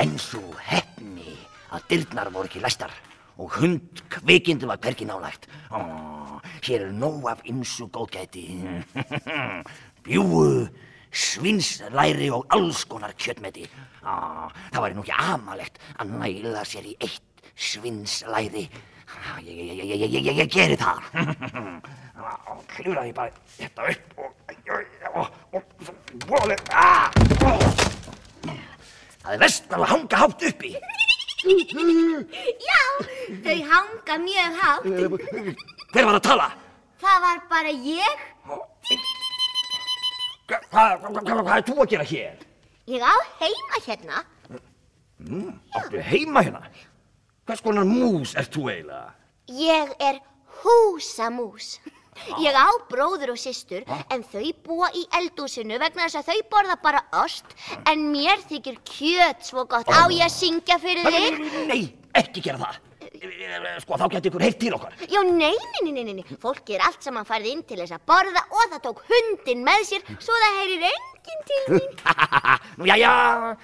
En svo hefni að dyrnar voru ekki læstar og hund kvikindi var hvergi nálægt. Ó, hér er nóg af ymsu góðgæti. Bjúu, svinslæri og alls konar kjötmeti. Á, það væri nú ekki amalegt að næla sér í eitt svinslæri. Ég, ég, ég, ég, geri það. Ég bara þetta upp og... og, og, og Það er vest að hanga hátt uppi. Já, þau hanga mjög hátt. Hver var að tala? Það var bara ég. Hvað hva, hva, hva, hva er þú að gera hér? Ég á heima hérna. Áttu heima hérna? Hvers konar mús ert þú eiginlega? Ég er húsamús. Ég á bróður og systur en þau búa í eldúsinu vegna þess að þau borða bara ost en mér þykir kjöt svo gott. Á ég að syngja fyrir þig? Nei, ekki gera það. Sko, þá getur ykkur heilt til okkar. Já, nei, nei, nei, nei, nei, fólki er allt saman farið inn til þess að borða og það tók hundin með sér svo það heyrir enginn til mín. Nú, já, já,